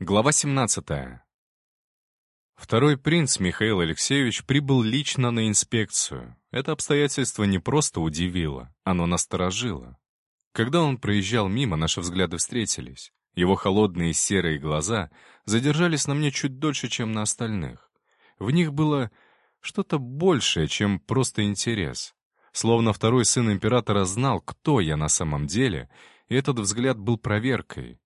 Глава 17. Второй принц Михаил Алексеевич прибыл лично на инспекцию. Это обстоятельство не просто удивило, оно насторожило. Когда он проезжал мимо, наши взгляды встретились. Его холодные серые глаза задержались на мне чуть дольше, чем на остальных. В них было что-то большее, чем просто интерес. Словно второй сын императора знал, кто я на самом деле, и этот взгляд был проверкой.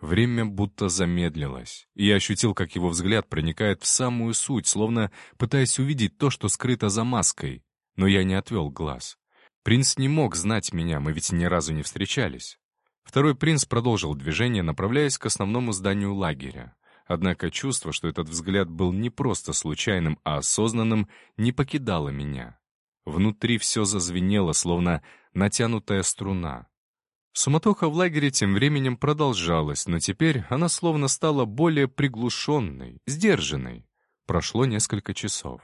Время будто замедлилось, и я ощутил, как его взгляд проникает в самую суть, словно пытаясь увидеть то, что скрыто за маской. Но я не отвел глаз. Принц не мог знать меня, мы ведь ни разу не встречались. Второй принц продолжил движение, направляясь к основному зданию лагеря. Однако чувство, что этот взгляд был не просто случайным, а осознанным, не покидало меня. Внутри все зазвенело, словно натянутая струна. Суматоха в лагере тем временем продолжалась, но теперь она словно стала более приглушенной, сдержанной. Прошло несколько часов.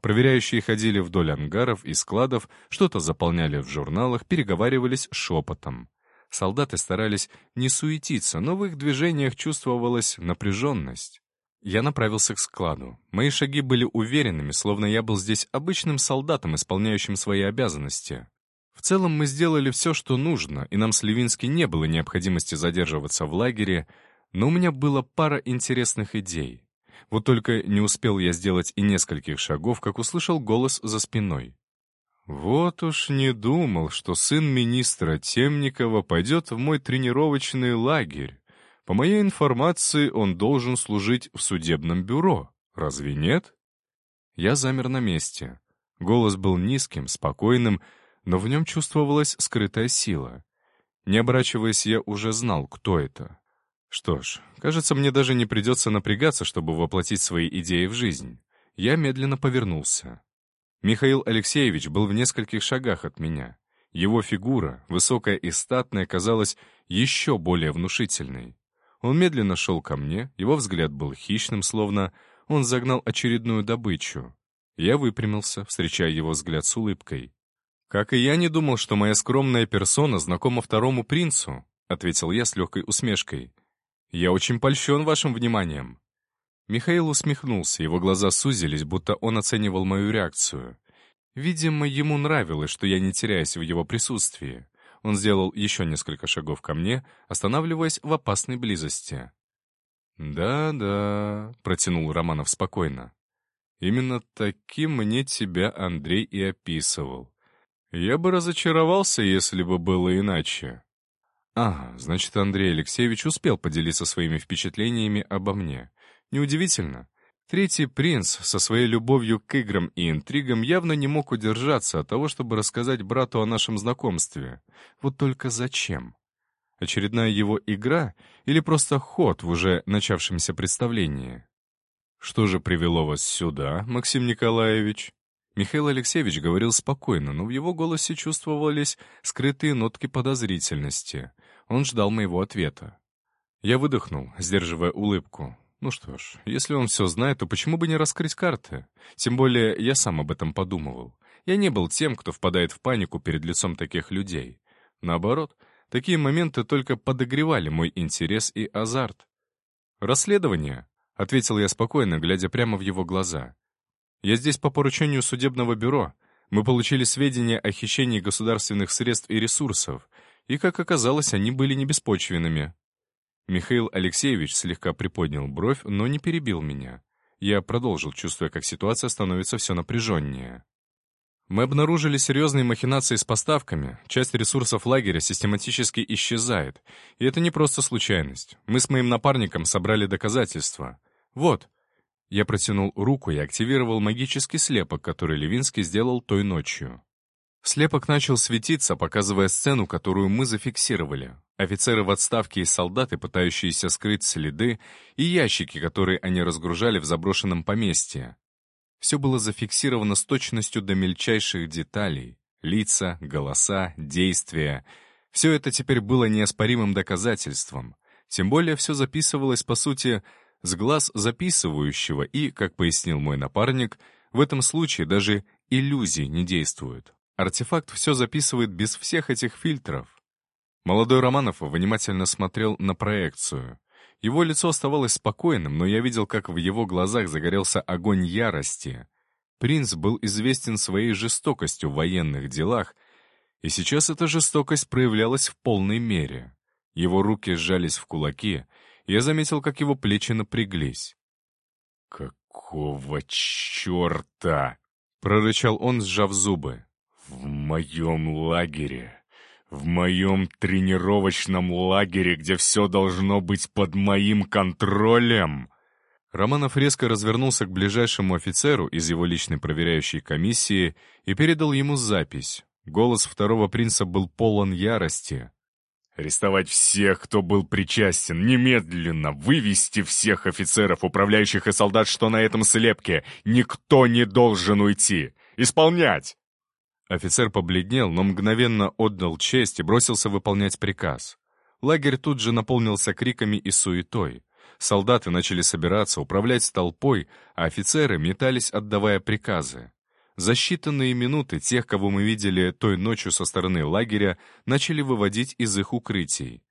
Проверяющие ходили вдоль ангаров и складов, что-то заполняли в журналах, переговаривались шепотом. Солдаты старались не суетиться, но в их движениях чувствовалась напряженность. Я направился к складу. Мои шаги были уверенными, словно я был здесь обычным солдатом, исполняющим свои обязанности. В целом мы сделали все, что нужно, и нам с Левински не было необходимости задерживаться в лагере, но у меня была пара интересных идей. Вот только не успел я сделать и нескольких шагов, как услышал голос за спиной. «Вот уж не думал, что сын министра Темникова пойдет в мой тренировочный лагерь. По моей информации, он должен служить в судебном бюро. Разве нет?» Я замер на месте. Голос был низким, спокойным, но в нем чувствовалась скрытая сила. Не оборачиваясь, я уже знал, кто это. Что ж, кажется, мне даже не придется напрягаться, чтобы воплотить свои идеи в жизнь. Я медленно повернулся. Михаил Алексеевич был в нескольких шагах от меня. Его фигура, высокая и статная, казалась еще более внушительной. Он медленно шел ко мне, его взгляд был хищным, словно он загнал очередную добычу. Я выпрямился, встречая его взгляд с улыбкой. «Как и я не думал, что моя скромная персона знакома второму принцу», — ответил я с легкой усмешкой. «Я очень польщен вашим вниманием». Михаил усмехнулся, его глаза сузились, будто он оценивал мою реакцию. Видимо, ему нравилось, что я не теряюсь в его присутствии. Он сделал еще несколько шагов ко мне, останавливаясь в опасной близости. «Да-да», — протянул Романов спокойно. «Именно таким мне тебя Андрей и описывал. Я бы разочаровался, если бы было иначе. Ага, значит, Андрей Алексеевич успел поделиться своими впечатлениями обо мне. Неудивительно. Третий принц со своей любовью к играм и интригам явно не мог удержаться от того, чтобы рассказать брату о нашем знакомстве. Вот только зачем? Очередная его игра или просто ход в уже начавшемся представлении? Что же привело вас сюда, Максим Николаевич? Михаил Алексеевич говорил спокойно, но в его голосе чувствовались скрытые нотки подозрительности. Он ждал моего ответа. Я выдохнул, сдерживая улыбку. Ну что ж, если он все знает, то почему бы не раскрыть карты? Тем более я сам об этом подумывал. Я не был тем, кто впадает в панику перед лицом таких людей. Наоборот, такие моменты только подогревали мой интерес и азарт. «Расследование», — ответил я спокойно, глядя прямо в его глаза. Я здесь по поручению судебного бюро. Мы получили сведения о хищении государственных средств и ресурсов, и, как оказалось, они были не беспочвенными. Михаил Алексеевич слегка приподнял бровь, но не перебил меня. Я продолжил, чувствуя, как ситуация становится все напряженнее. Мы обнаружили серьезные махинации с поставками, часть ресурсов лагеря систематически исчезает, и это не просто случайность. Мы с моим напарником собрали доказательства. Вот, я протянул руку и активировал магический слепок, который Левинский сделал той ночью. Слепок начал светиться, показывая сцену, которую мы зафиксировали. Офицеры в отставке и солдаты, пытающиеся скрыть следы, и ящики, которые они разгружали в заброшенном поместье. Все было зафиксировано с точностью до мельчайших деталей. Лица, голоса, действия. Все это теперь было неоспоримым доказательством. Тем более все записывалось, по сути, с глаз записывающего и, как пояснил мой напарник, в этом случае даже иллюзии не действуют. Артефакт все записывает без всех этих фильтров. Молодой Романов внимательно смотрел на проекцию. Его лицо оставалось спокойным, но я видел, как в его глазах загорелся огонь ярости. Принц был известен своей жестокостью в военных делах, и сейчас эта жестокость проявлялась в полной мере. Его руки сжались в кулаки, я заметил, как его плечи напряглись. «Какого черта?» — прорычал он, сжав зубы. «В моем лагере, в моем тренировочном лагере, где все должно быть под моим контролем!» Романов резко развернулся к ближайшему офицеру из его личной проверяющей комиссии и передал ему запись. Голос второго принца был полон ярости. Арестовать всех, кто был причастен, немедленно, вывести всех офицеров, управляющих и солдат, что на этом слепке. Никто не должен уйти. Исполнять!» Офицер побледнел, но мгновенно отдал честь и бросился выполнять приказ. Лагерь тут же наполнился криками и суетой. Солдаты начали собираться, управлять толпой, а офицеры метались, отдавая приказы. За считанные минуты тех, кого мы видели той ночью со стороны лагеря, начали выводить из их укрытий.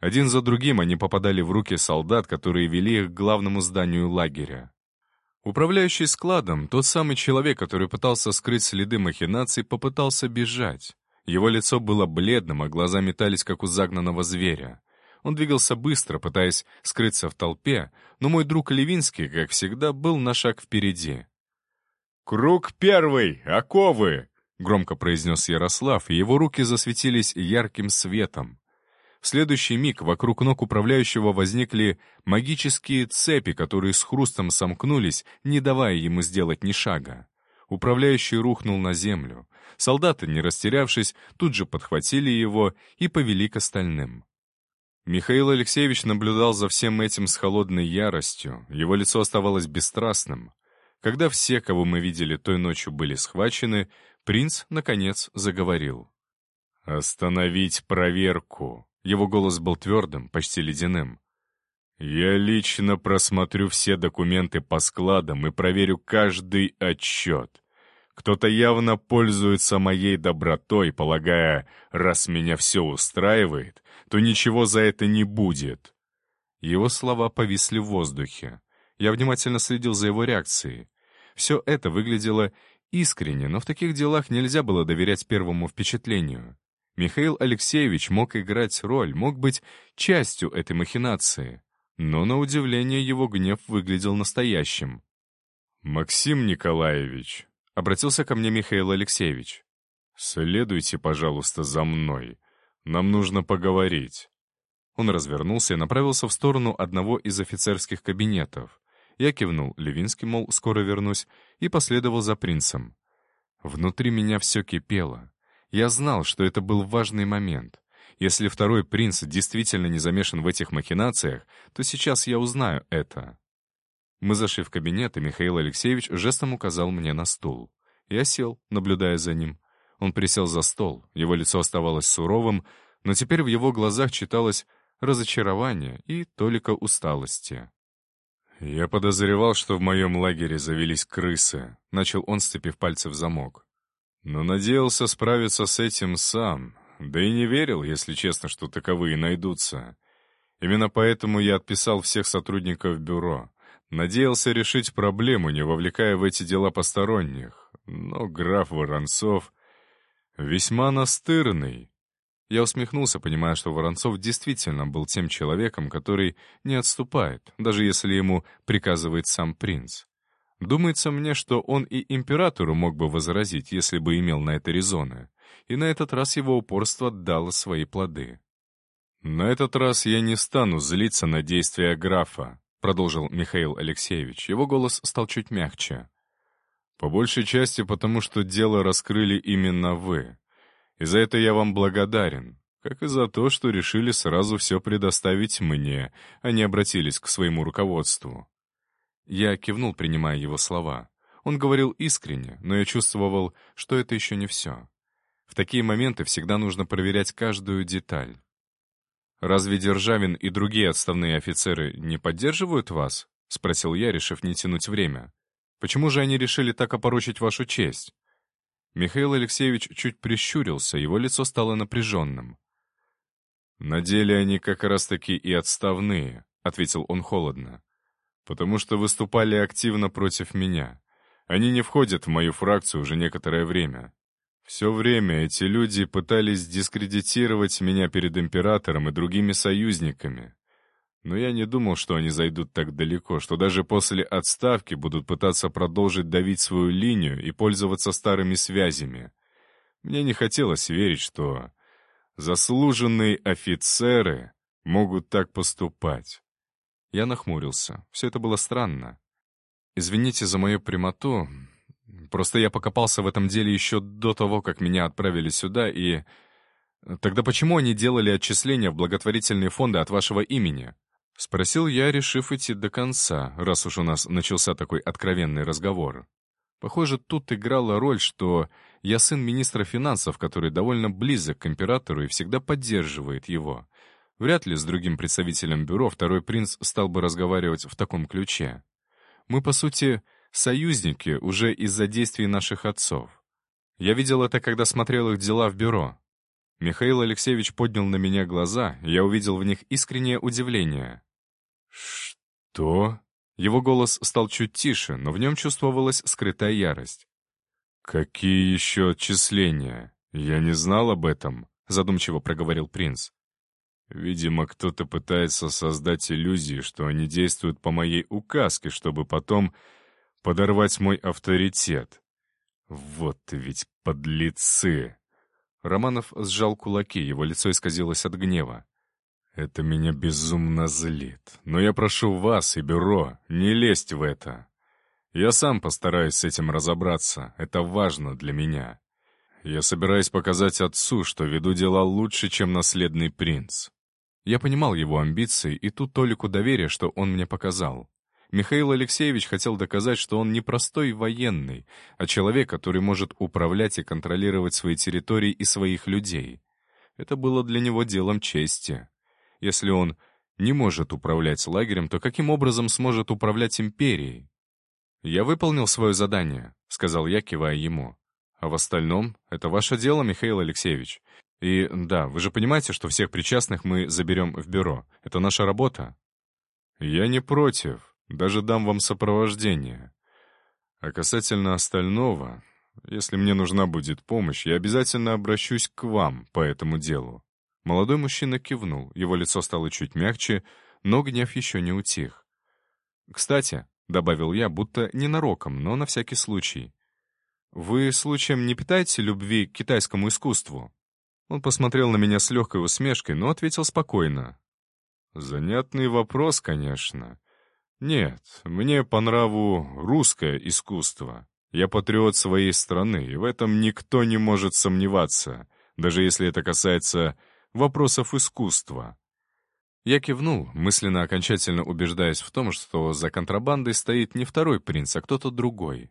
Один за другим они попадали в руки солдат, которые вели их к главному зданию лагеря. Управляющий складом, тот самый человек, который пытался скрыть следы махинаций, попытался бежать. Его лицо было бледным, а глаза метались, как у загнанного зверя. Он двигался быстро, пытаясь скрыться в толпе, но мой друг Левинский, как всегда, был на шаг впереди. «Круг первый! Оковы!» — громко произнес Ярослав, и его руки засветились ярким светом. В следующий миг вокруг ног управляющего возникли магические цепи, которые с хрустом сомкнулись, не давая ему сделать ни шага. Управляющий рухнул на землю. Солдаты, не растерявшись, тут же подхватили его и повели к остальным. Михаил Алексеевич наблюдал за всем этим с холодной яростью, его лицо оставалось бесстрастным. Когда все, кого мы видели той ночью, были схвачены, принц, наконец, заговорил. «Остановить проверку!» Его голос был твердым, почти ледяным. «Я лично просмотрю все документы по складам и проверю каждый отчет. Кто-то явно пользуется моей добротой, полагая, раз меня все устраивает, то ничего за это не будет». Его слова повисли в воздухе. Я внимательно следил за его реакцией. Все это выглядело искренне, но в таких делах нельзя было доверять первому впечатлению. Михаил Алексеевич мог играть роль, мог быть частью этой махинации. Но, на удивление, его гнев выглядел настоящим. «Максим Николаевич», — обратился ко мне Михаил Алексеевич, — «следуйте, пожалуйста, за мной. Нам нужно поговорить». Он развернулся и направился в сторону одного из офицерских кабинетов. Я кивнул Левинский, мол, скоро вернусь, и последовал за принцем. Внутри меня все кипело. Я знал, что это был важный момент. Если второй принц действительно не замешан в этих махинациях, то сейчас я узнаю это. Мы зашли в кабинет, и Михаил Алексеевич жестом указал мне на стул. Я сел, наблюдая за ним. Он присел за стол, его лицо оставалось суровым, но теперь в его глазах читалось разочарование и толика усталости. «Я подозревал, что в моем лагере завелись крысы», — начал он, сцепив пальцы в замок. «Но надеялся справиться с этим сам, да и не верил, если честно, что таковые найдутся. Именно поэтому я отписал всех сотрудников бюро. Надеялся решить проблему, не вовлекая в эти дела посторонних. Но граф Воронцов весьма настырный. Я усмехнулся, понимая, что Воронцов действительно был тем человеком, который не отступает, даже если ему приказывает сам принц. Думается мне, что он и императору мог бы возразить, если бы имел на это резоны. И на этот раз его упорство дало свои плоды. «На этот раз я не стану злиться на действия графа», — продолжил Михаил Алексеевич. Его голос стал чуть мягче. «По большей части потому, что дело раскрыли именно вы. И за это я вам благодарен, как и за то, что решили сразу все предоставить мне, а не обратились к своему руководству». Я кивнул, принимая его слова. Он говорил искренне, но я чувствовал, что это еще не все. В такие моменты всегда нужно проверять каждую деталь. «Разве Державин и другие отставные офицеры не поддерживают вас?» — спросил я, решив не тянуть время. «Почему же они решили так опорочить вашу честь?» Михаил Алексеевич чуть прищурился, его лицо стало напряженным. «На деле они как раз-таки и отставные», — ответил он холодно. «Потому что выступали активно против меня. Они не входят в мою фракцию уже некоторое время. Все время эти люди пытались дискредитировать меня перед императором и другими союзниками. Но я не думал, что они зайдут так далеко, что даже после отставки будут пытаться продолжить давить свою линию и пользоваться старыми связями. Мне не хотелось верить, что заслуженные офицеры могут так поступать. Я нахмурился. Все это было странно. Извините за мою прямоту. Просто я покопался в этом деле еще до того, как меня отправили сюда, и... Тогда почему они делали отчисления в благотворительные фонды от вашего имени? Спросил я, решив идти до конца, раз уж у нас начался такой откровенный разговор. Похоже, тут играла роль, что я сын министра финансов, который довольно близок к императору и всегда поддерживает его. Вряд ли с другим представителем бюро второй принц стал бы разговаривать в таком ключе. Мы, по сути, союзники уже из-за действий наших отцов. Я видел это, когда смотрел их дела в бюро. Михаил Алексеевич поднял на меня глаза, и я увидел в них искреннее удивление. «Что?» Его голос стал чуть тише, но в нем чувствовалась скрытая ярость. «Какие еще отчисления? Я не знал об этом», — задумчиво проговорил принц. «Видимо, кто-то пытается создать иллюзии, что они действуют по моей указке, чтобы потом подорвать мой авторитет. Вот ведь подлецы!» Романов сжал кулаки, его лицо исказилось от гнева. Это меня безумно злит. Но я прошу вас и бюро не лезть в это. Я сам постараюсь с этим разобраться. Это важно для меня. Я собираюсь показать отцу, что веду дела лучше, чем наследный принц. Я понимал его амбиции и ту толику доверия, что он мне показал. Михаил Алексеевич хотел доказать, что он не простой военный, а человек, который может управлять и контролировать свои территории и своих людей. Это было для него делом чести. Если он не может управлять лагерем, то каким образом сможет управлять империей? «Я выполнил свое задание», — сказал я, кивая ему. «А в остальном — это ваше дело, Михаил Алексеевич. И да, вы же понимаете, что всех причастных мы заберем в бюро. Это наша работа». «Я не против. Даже дам вам сопровождение. А касательно остального, если мне нужна будет помощь, я обязательно обращусь к вам по этому делу. Молодой мужчина кивнул, его лицо стало чуть мягче, но гнев еще не утих. «Кстати», — добавил я, будто ненароком, но на всякий случай, «вы случаем не питаете любви к китайскому искусству?» Он посмотрел на меня с легкой усмешкой, но ответил спокойно. «Занятный вопрос, конечно. Нет, мне по нраву русское искусство. Я патриот своей страны, и в этом никто не может сомневаться, даже если это касается вопросов искусства. Я кивнул, мысленно окончательно убеждаясь в том, что за контрабандой стоит не второй принц, а кто-то другой.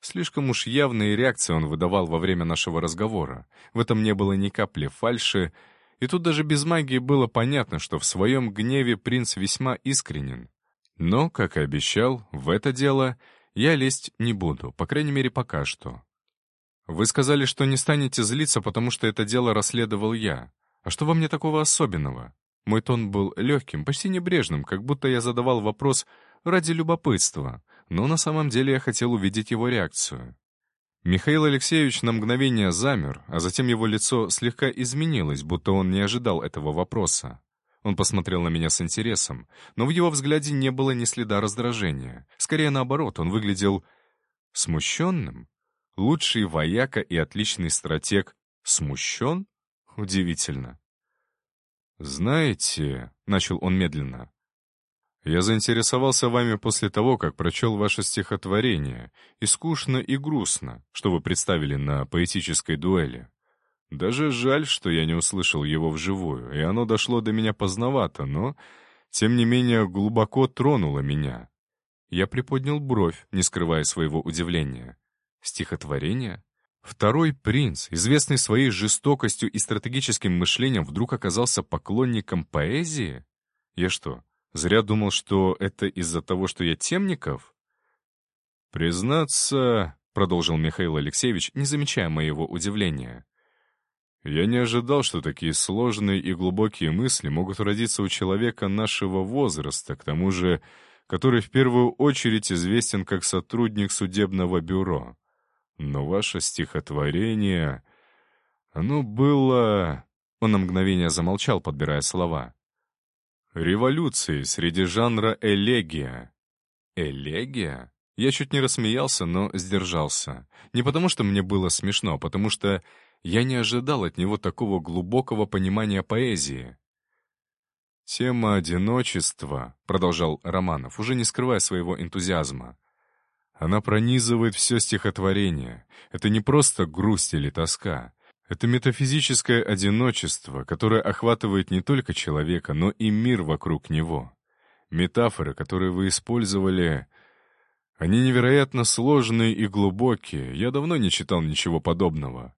Слишком уж явные реакции он выдавал во время нашего разговора. В этом не было ни капли фальши, и тут даже без магии было понятно, что в своем гневе принц весьма искренен. Но, как и обещал, в это дело я лезть не буду, по крайней мере, пока что. Вы сказали, что не станете злиться, потому что это дело расследовал я. А что во мне такого особенного? Мой тон был легким, почти небрежным, как будто я задавал вопрос ради любопытства, но на самом деле я хотел увидеть его реакцию. Михаил Алексеевич на мгновение замер, а затем его лицо слегка изменилось, будто он не ожидал этого вопроса. Он посмотрел на меня с интересом, но в его взгляде не было ни следа раздражения. Скорее наоборот, он выглядел смущенным. Лучший вояка и отличный стратег смущен? Удивительно. «Знаете», — начал он медленно, — «я заинтересовался вами после того, как прочел ваше стихотворение, и скучно, и грустно, что вы представили на поэтической дуэли. Даже жаль, что я не услышал его вживую, и оно дошло до меня поздновато, но, тем не менее, глубоко тронуло меня». Я приподнял бровь, не скрывая своего удивления. «Стихотворение? Второй принц, известный своей жестокостью и стратегическим мышлением, вдруг оказался поклонником поэзии? Я что, зря думал, что это из-за того, что я темников? «Признаться», — продолжил Михаил Алексеевич, не замечая моего удивления, Я не ожидал, что такие сложные и глубокие мысли могут родиться у человека нашего возраста, к тому же, который в первую очередь известен как сотрудник судебного бюро. Но ваше стихотворение... Оно было... Он на мгновение замолчал, подбирая слова. Революции среди жанра элегия. Элегия? Я чуть не рассмеялся, но сдержался. Не потому, что мне было смешно, а потому что я не ожидал от него такого глубокого понимания поэзии. «Тема одиночества», — продолжал Романов, уже не скрывая своего энтузиазма. «Она пронизывает все стихотворение. Это не просто грусть или тоска. Это метафизическое одиночество, которое охватывает не только человека, но и мир вокруг него. Метафоры, которые вы использовали, они невероятно сложные и глубокие. Я давно не читал ничего подобного.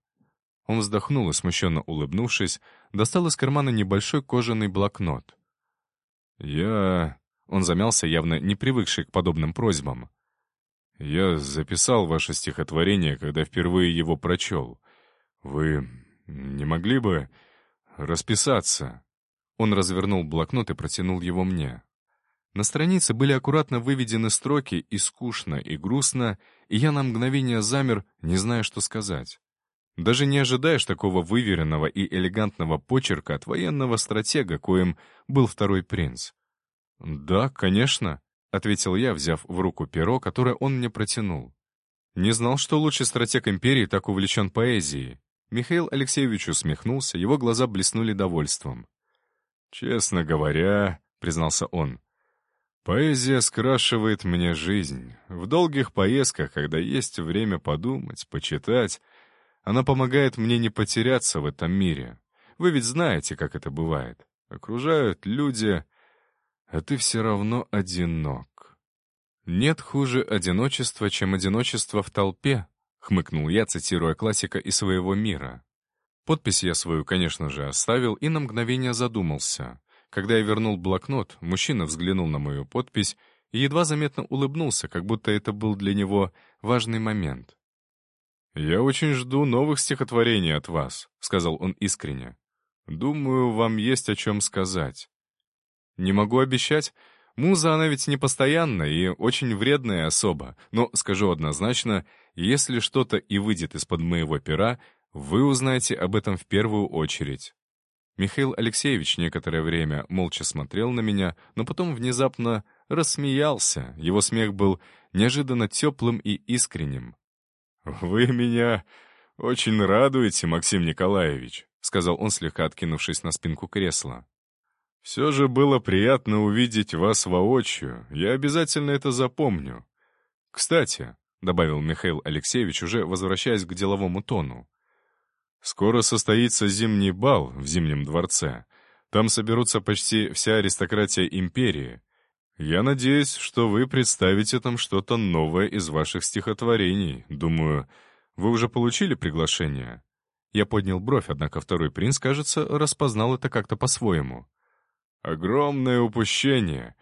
Он вздохнул и, смущенно улыбнувшись, достал из кармана небольшой кожаный блокнот. «Я...» Он замялся, явно не привыкший к подобным просьбам. «Я записал ваше стихотворение, когда впервые его прочел. Вы не могли бы расписаться?» Он развернул блокнот и протянул его мне. На странице были аккуратно выведены строки и скучно, и грустно, и я на мгновение замер, не зная, что сказать. Даже не ожидаешь такого выверенного и элегантного почерка от военного стратега, коим был второй принц. «Да, конечно», — ответил я, взяв в руку перо, которое он мне протянул. Не знал, что лучший стратег империи так увлечен поэзией. Михаил Алексеевич усмехнулся, его глаза блеснули довольством. «Честно говоря», — признался он, — «поэзия скрашивает мне жизнь. В долгих поездках, когда есть время подумать, почитать, она помогает мне не потеряться в этом мире. Вы ведь знаете, как это бывает. Окружают люди, а ты все равно одинок. Нет хуже одиночества, чем одиночество в толпе, хмыкнул я, цитируя классика из своего мира. Подпись я свою, конечно же, оставил и на мгновение задумался. Когда я вернул блокнот, мужчина взглянул на мою подпись и едва заметно улыбнулся, как будто это был для него важный момент. «Я очень жду новых стихотворений от вас», — сказал он искренне. «Думаю, вам есть о чем сказать». «Не могу обещать. Муза, она ведь непостоянна и очень вредная особа, но скажу однозначно, если что-то и выйдет из-под моего пера, вы узнаете об этом в первую очередь». Михаил Алексеевич некоторое время молча смотрел на меня, но потом внезапно рассмеялся. Его смех был неожиданно теплым и искренним. «Вы меня очень радуете, Максим Николаевич», — сказал он, слегка откинувшись на спинку кресла. «Все же было приятно увидеть вас воочию. Я обязательно это запомню. Кстати», — добавил Михаил Алексеевич, уже возвращаясь к деловому тону, «скоро состоится зимний бал в Зимнем дворце. Там соберутся почти вся аристократия империи. Я надеюсь, что вы представите там что-то новое из ваших стихотворений. Думаю, вы уже получили приглашение?» Я поднял бровь, однако второй принц, кажется, распознал это как-то по-своему. «Огромное упущение.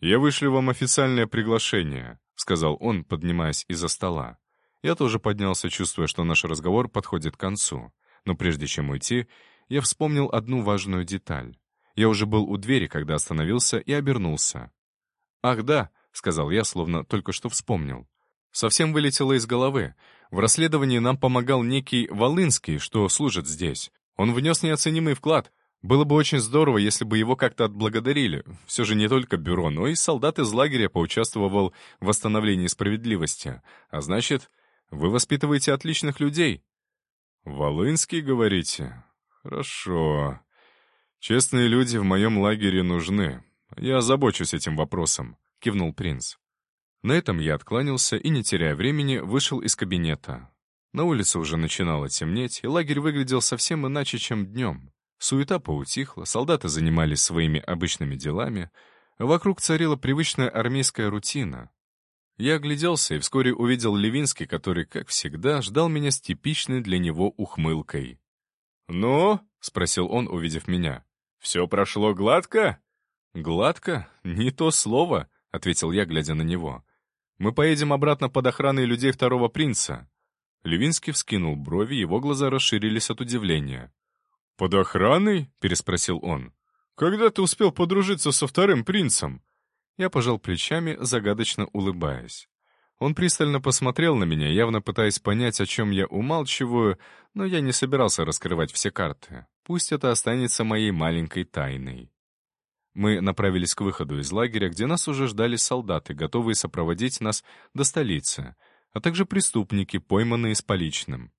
Я вышлю вам официальное приглашение», — сказал он, поднимаясь из-за стола. Я тоже поднялся, чувствуя, что наш разговор подходит к концу. Но прежде чем уйти, я вспомнил одну важную деталь. Я уже был у двери, когда остановился и обернулся. «Ах да», — сказал я, словно только что вспомнил. Совсем вылетело из головы. В расследовании нам помогал некий Волынский, что служит здесь. Он внес неоценимый вклад. Было бы очень здорово, если бы его как-то отблагодарили. Все же не только бюро, но и солдат из лагеря поучаствовал в восстановлении справедливости. А значит, вы воспитываете отличных людей. «Волынский, говорите? Хорошо. Честные люди в моем лагере нужны. «Я озабочусь этим вопросом», — кивнул принц. На этом я откланялся и, не теряя времени, вышел из кабинета. На улице уже начинало темнеть, и лагерь выглядел совсем иначе, чем днем. Суета поутихла, солдаты занимались своими обычными делами, вокруг царила привычная армейская рутина. Я огляделся и вскоре увидел Левинский, который, как всегда, ждал меня с типичной для него ухмылкой. «Ну?» — спросил он, увидев меня. «Все прошло гладко?» «Гладко? Не то слово», — ответил я, глядя на него. «Мы поедем обратно под охраной людей второго принца». Левинский вскинул брови, его глаза расширились от удивления. «Под охраной?» — переспросил он. «Когда ты успел подружиться со вторым принцем?» Я пожал плечами, загадочно улыбаясь. Он пристально посмотрел на меня, явно пытаясь понять, о чем я умалчиваю, но я не собирался раскрывать все карты. Пусть это останется моей маленькой тайной. Мы направились к выходу из лагеря, где нас уже ждали солдаты, готовые сопроводить нас до столицы, а также преступники, пойманные с поличным.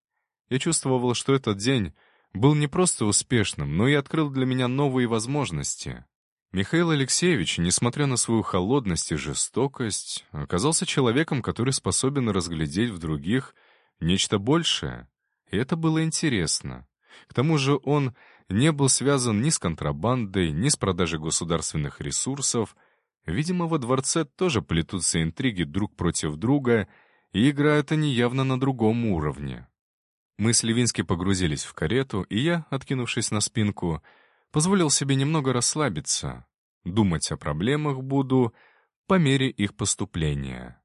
Я чувствовал, что этот день был не просто успешным, но и открыл для меня новые возможности. Михаил Алексеевич, несмотря на свою холодность и жестокость, оказался человеком, который способен разглядеть в других нечто большее. И это было интересно. К тому же он не был связан ни с контрабандой, ни с продажей государственных ресурсов. Видимо, во дворце тоже плетутся интриги друг против друга, и играют они явно на другом уровне. Мы с Левински погрузились в карету, и я, откинувшись на спинку, позволил себе немного расслабиться. Думать о проблемах буду по мере их поступления.